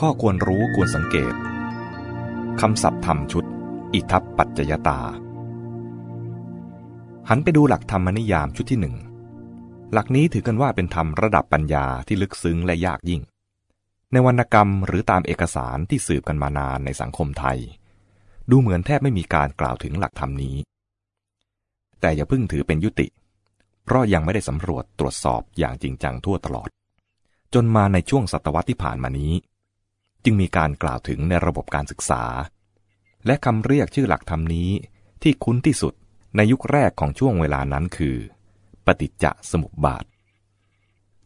ข้อควรรู้ควรสังเกตคำศัพท์ธรรมชุด อิทัปปัจจยตา หันไปดูหลักธรรมนิยามชุดที่หนึ่งหลักนี้ถือกันว่าเป็นธรรมระดับปัญญาที่ลึกซึ้งและยากยิ่ง ในวรรณกรรมหรือตามเอกสารที่สืบกันมานานในสังคมไทย ดูเหมือนแทบไม่มีการกล่าวถึงหลักธรรมนี้ แต่อย่าเพิ่งถือเป็นยุติ เพราะยังไม่ได้สำรวจตรวจสอบอย่างจริงจังทั่วตลอด จนมาในช่วงศตวรรษที่ผ่านมานี้ จึงมีการกล่าวถึงในระบบการศึกษา และคำเรียกชื่อหลักธรรมนี้ที่คุ้นที่สุดในยุคแรกของช่วงเวลานั้นคือ ปฏิจจสมุปบาท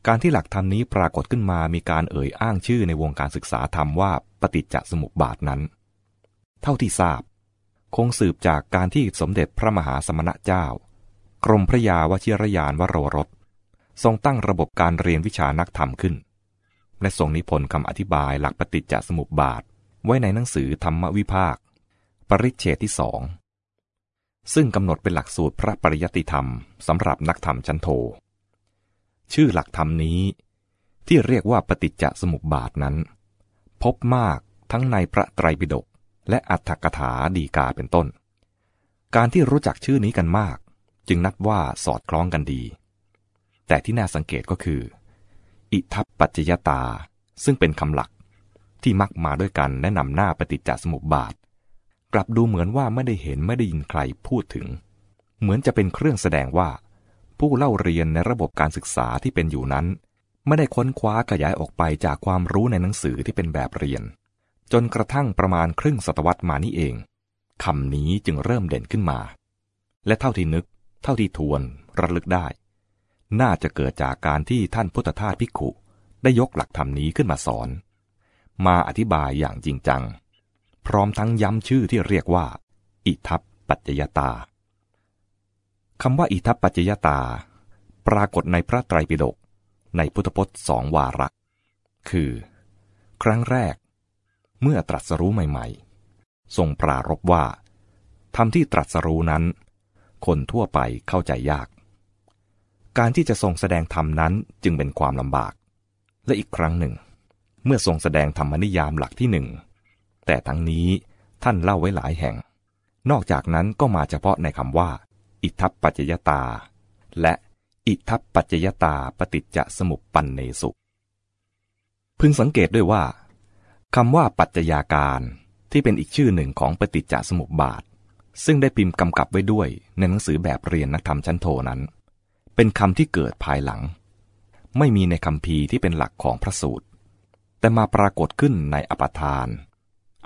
การที่หลักธรรมนี้ปรากฏขึ้นมามีการเอ่ยอ้างชื่อในวงการศึกษาธรรมว่าปฏิจจสมุปบาทนั้น เท่าที่ทราบ คงสืบจากการที่สมเด็จพระมหาสมณเจ้า กรมพระยาวชิรยานวโรรส ทรงตั้งระบบการเรียนวิชานักธรรมขึ้น และทรงนิพนธ์คำอธิบายหลักปฏิจจสมุปบาท ไว้ในหนังสือธรรมวิภาค ปริเชตที่สองซึ่งกำหนดเป็นหลักสูตรพระปริยติธรรมสำหรับนักธรรมชั้นโท ชื่อหลักธรรมนี้ ที่เรียกว่าปฏิจจสมุปบาทนั้น พบมากทั้งในพระไตรปิฎกและอัตถกถาดีกาเป็นต้น การที่รู้จักชื่อนี้กันมาก จึงนับว่าสอดคล้องกันดี แต่ที่น่าสังเกตก็คือ อิทัปปัจจยตา ซึ่งเป็นคำหลัก ที่มักมาด้วยกันแนะนำหน้าปฏิจจสมุปบาท กลับดูเหมือนว่าไม่ได้เห็นไม่ได้ยินใครพูดถึง เหมือนจะเป็นเครื่องแสดงว่า ผู้เล่าเรียนในระบบการศึกษาที่เป็นอยู่นั้น ไม่ได้ค้นคว้าขยายออกไปจากความรู้ในหนังสือที่เป็นแบบเรียน จนกระทั่งประมาณครึ่งศตวรรษมานี้เองคำนี้จึงเริ่มเด่นขึ้นมา และเท่าที่นึก เท่าที่ทวนระลึกได้ น่าจะเกิดจากการที่ท่านพุทธทาสภิกขุได้ยกหลักธรรมนี้ขึ้นมาสอน มาอธิบายอย่างจริงจัง พร้อมทั้งย้ำชื่อที่เรียกว่า อิทัปปัจจยตาคำว่าอิทัปปัจจยตา ปรากฏในพระไตรปิฎกในพุทธพจน์สองวาระคือ ครั้งแรก เมื่อตรัสรู้ใหม่ๆ ทรงปรารบว่าธรรมที่ตรัสรู้นั้น คนทั่วไปเข้าใจยาก การที่จะทรงแสดงธรรมนั้นจึงเป็นความลำบาก และอีกครั้งหนึ่ง เมื่อทรงแสดงธรรมนิยามหลักที่หนึ่งแต่ทั้งนี้ท่านเล่าไว้หลายแห่ง นอกจากนั้นก็มาเฉพาะในคำว่า อิทัปปัจจยตา และอิทัปปัจจยตาปฏิจจสมุปปันเนสุพึงสังเกตด้วยว่าคำว่าปัจจยาการที่เป็นอีกชื่อหนึ่งของปฏิจจสมุปบาท ซึ่งได้พิมพ์กำกับไว้ด้วยในหนังสือแบบเรียนนักธรรมชั้นโทนั้น เป็นคำที่เกิดภายหลัง ไม่มีในคำพีที่เป็นหลักของพระสูตร แต่มาปรากฏขึ้นในอปทาน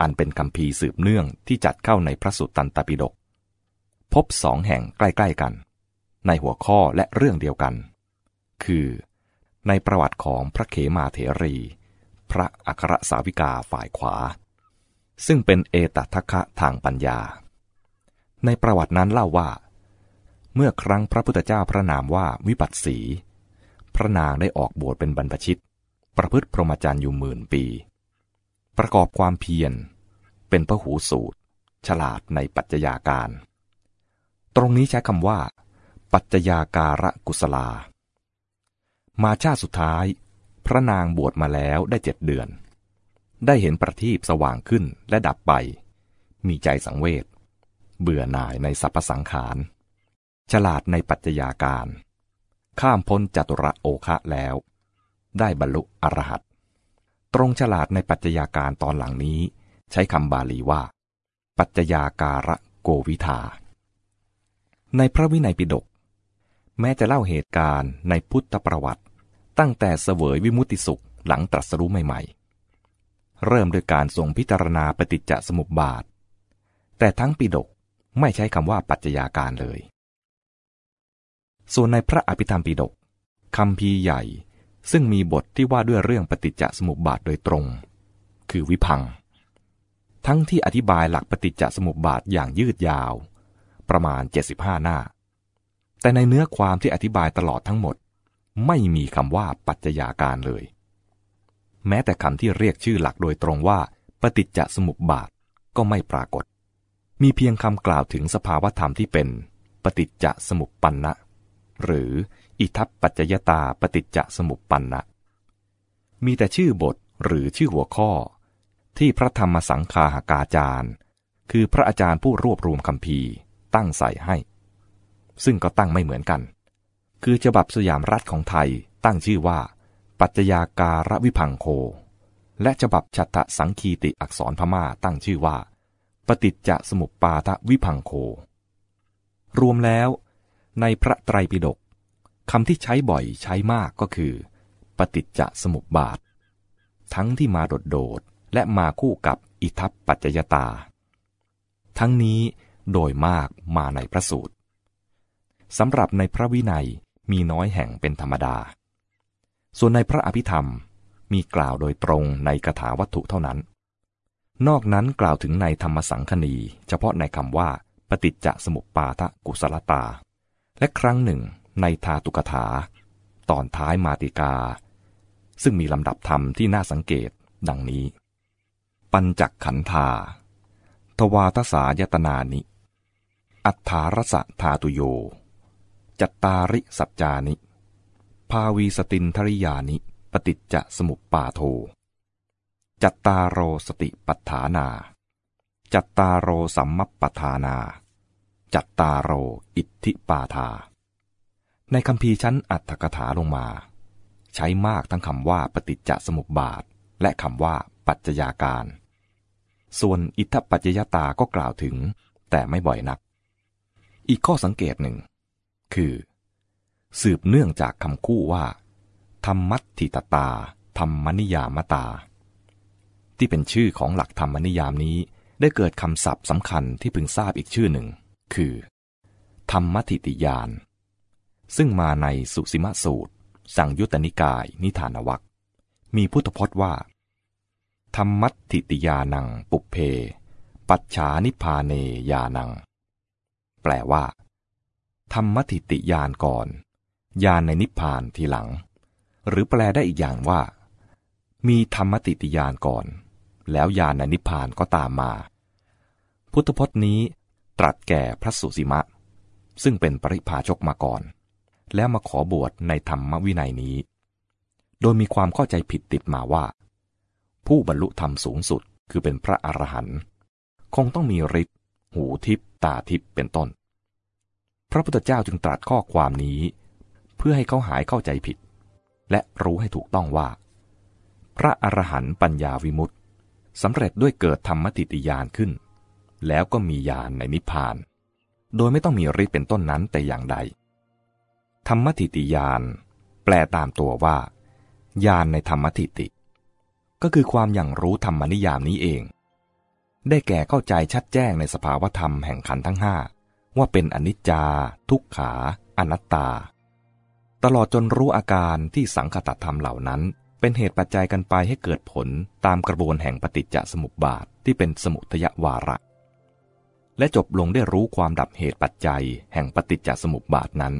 อันเป็นคำพีสืบเนื่องที่จัดเข้าในพระสุตตันตปิฎกพบสองแห่งใกล้ ๆกัน ในหัวข้อและเรื่องเดียวกัน คือ ในประวัติของพระเขมาเถรี พระอัครสาวิกาฝ่ายขวา ซึ่งเป็นเอตทัคคะทางปัญญา ในประวัตินั้นเล่าว่า เมื่อครั้งพระพุทธเจ้าพระนามว่าวิปัสสี พระนางได้ออกบวชเป็นบรรพชิต ประพฤติพรหมจรรย์อยู่หมื่นปี ประกอบความเพียร เป็นพระหูสูตร ฉลาดในปัจจยาการ ตรงนี้ใช้คำว่า ปัจจยาการะกุศลา มาชาติสุดท้าย พระนางบวชมาแล้วได้เจ็ดเดือน ได้เห็นประทีปสว่างขึ้นและดับไป มีใจสังเวชเบื่อหน่ายในสรรพสังขาร ฉลาดในปัจจยาการ ข้ามพ้นจัตุระโอคะแล้ว ได้บรรลุอรหัตตรงฉลาดในปัจจยาการตอนหลังนี้ ใช้คำบาลีว่า ปัจจยาการะโกวิทา ในพระวินัยปิฎกแม้จะเล่าเหตุการณ์ในพุทธประวัติ ตั้งแต่เสวยวิมุติสุขหลังตรัสรู้ใหม่ๆ เริ่มด้วยการทรงพิจารณาปฏิจจสมุปบาท แต่ทั้งปิฎกไม่ใช้คำว่าปัจจยาการเลย ส่วนในพระอภิธรรมปิฎกคำพีใหญ่ ซึ่งมีบทที่ว่าด้วยเรื่องปฏิจจสมุปบาทโดยตรง คือวิพัง ทั้งที่อธิบายหลักปฏิจจสมุปบาทอย่างยืดยาว ประมาณ 75 หน้า แต่ในเนื้อความที่อธิบายตลอดทั้งหมด ไม่มีคำว่าปัจจยาการเลย แม้แต่คำที่เรียกชื่อหลักโดยตรงว่า ปฏิจจสมุปบาทก็ไม่ปรากฏ มีเพียงคำกล่าวถึงสภาวธรรมที่เป็น ปฏิจจสมุปปันนะ หรืออิทัปปัจจยตาปฏิจจสมุปปันนะมีแต่ชื่อบทหรือชื่อหัวข้อ ที่พระธรรมสังคาหากาจารย์ คือพระอาจารย์ผู้รวบรวมคำพีตั้งใส่ให้ ซึ่งก็ตั้งไม่เหมือนกัน คือฉบับสยามรัฐของไทยตั้งชื่อว่า ปัจจยาการวิพังโค และฉบับชัตสังคีติอักษรพม่าตั้งชื่อว่า ปฏิจจสมุปปาทวิพังโค รวมแล้ว ในพระไตรปิฎกคำที่ใช้บ่อยใช้มากก็คือ ปฏิจจสมุปบาท ทั้งที่มาโดดๆและมาคู่กับอิทัปปัจจยตา ทั้งนี้โดยมากมาในพระสูตรสำหรับในพระวินัยมีน้อยแห่งเป็นธรรมดา ส่วนในพระอภิธรรมมีกล่าวโดยตรงในคาถาวัตถุเท่านั้น นอกนั้นกล่าวถึงในธรรมสังคณี เฉพาะในคำว่า ปฏิจจสมุปปาทกุศลตา และครั้งหนึ่งในทาตุกถา ตอนท้ายมาติกา ซึ่งมีลำดับธรรมที่น่าสังเกตดังนี้ ปัญจักขันธา ทวาทสายตนานิ อัฏฐารสะธาตุโย จัตตาริสัจจานิ ภาวีสตินทริยานิ ปฏิจจสมุปปาโท จัตตาโรสติปัฏฐานา จัตตาโรสัมมัปปทานา จัตตาโรอิทธิปาทา ในคำพีชั้นอัตถกถาลงมา ใช้มากทั้งคำว่าปฏิจจสมุปบาท และคำว่าปัจจยาการ ส่วนอิทธปัจจยตาก็กล่าวถึง แต่ไม่บ่อยนัก อีกข้อสังเกตหนึ่ง คือ สืบเนื่องจากคำคู่ว่าธรรมัตถิตตา ธรรมนิยามตา ที่เป็นชื่อของหลักธรรมนิยามนี้ได้เกิดคำศัพท์สำคัญที่พึงทราบอีกชื่อหนึ่ง คือ ธรรมทิติยาน ซึ่งมาในสุสิมสูตร สั่งยุตนิกายนิทานวัคมีพุทธพจน์ว่า ธรรมัติติยานังปุเพ ปัจฉานิพาเนยานัง แปลว่า ธรรมติติยานก่อน ยานในนิพพานทีหลัง หรือแปลได้อีกอย่างว่า มีธรรมติติยานก่อน แล้วยานในนิพพานก็ตามมา พุทธพจน์นี้ รัสแก่พระสุสีมะ ซึ่งเป็นปริพาชกมาก่อน แล้วมาขอบวชในธรรมวินัยนี้ โดยมีความเข้าใจผิดติดมาว่า ผู้บรรลุธรรมสูงสุดคือเป็นพระอรหันต์คงต้องมีฤทธิ์หูทิพตาทิพเป็นต้น พระพุทธเจ้าจึงตรัสข้อความนี้ เพื่อให้เขาหายเข้าใจผิด และรู้ให้ถูกต้องว่า พระอรหันต์ปัญญาวิมุตติสำเร็จด้วยเกิดธรรมติติยานขึ้น แล้วก็มีญาณในนิพพาน โดยไม่ต้องมีฤทธิ์เป็นต้นนั้นแต่อย่างใด ธรรมติติยานแปลตามตัวว่าญาณในธรรมติติ ก็คือความอย่างรู้ธรรมนิยามนี้เอง ได้แก่เข้าใจชัดแจ้งในสภาวธรรมแห่งขันทั้งห้าว่าเป็นอนิจจา ทุกขา อนัตตา ตลอดจนรู้อาการที่สังคตธรรมเหล่านั้น เป็นเหตุปัจจัยกันไปให้เกิดผลตามกระบวนแห่งปฏิจจสมุปบาทที่เป็นสมุทยวาระ และจบลงได้รู้ความดับเหตุปัจจัย แห่งปฏิจจสมุปบาทนั้น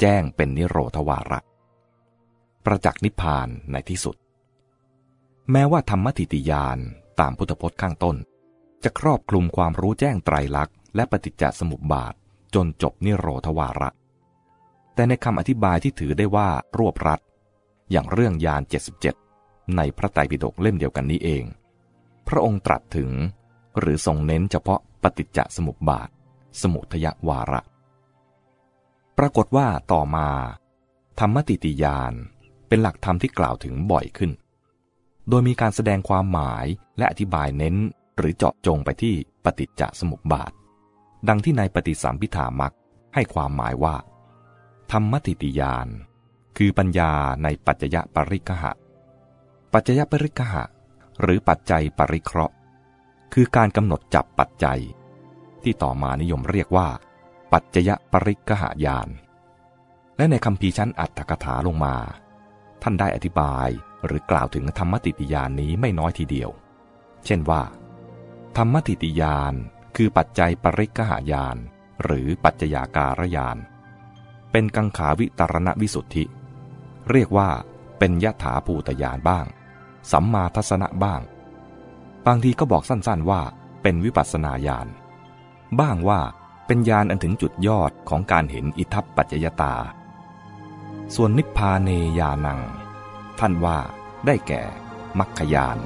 แจ้งเป็นนิโรธวาระ ประจักษ์นิพพานในที่สุด แม้ว่าธรรมติติยานตามพุทธพจน์ข้างต้น จะครอบคลุมความรู้แจ้งไตรลักษณ์และปฏิจจสมุปบาทจนจบนิโรธวาระ แต่ในคำอธิบายที่ถือได้ว่ารวบรัดอย่างเรื่องยาน 77 ในพระไตรปิฎกเล่มเดียวกันนี้เอง พระองค์ตรัสถึง หรือทรงเน้นเฉพาะ ปฏิจจสมุปบาท สมุทยวาระ ปรากฏว่าต่อมา ธรรมติติยานเป็นหลักธรรมที่กล่าวถึงบ่อยขึ้น โดยมีการแสดงความหมายและอธิบายเน้นหรือเจาะจงไปที่ปฏิจจสมุปบาท ดังที่ในปฏิสัมพิธามักให้ความหมายว่า ธรรมติติยานคือปัญญาในปัจจยปริกหะ ปัจจยปริกหะ หรือปัจจัยปริเคราะห์ คือการกำหนดจับปัจจัย ที่ต่อมานิยมเรียกว่า ปัจจยปริกหายาน และในคำพีชั้นอัตถกถาลงมา ท่านได้อธิบายหรือกล่าวถึงธรรมติติยานนี้ไม่น้อยทีเดียว เช่นว่า ธรรมติติยานคือปัจจัยปริกหายาน หรือปัจจยาการยาน เป็นกังขาวิตรณวิสุทธิ เรียกว่าเป็นยถาภูตยานบ้าง สัมมาทัศนะบ้าง บางทีก็บอกสั้นๆว่าเป็นวิปัสนาญาณ บ้างว่าเป็นญาณอันถึงจุดยอดของการเห็นอิทัปปัจจยตา ส่วนนิพพาเนยานัง ท่านว่าได้แก่มัคคยาน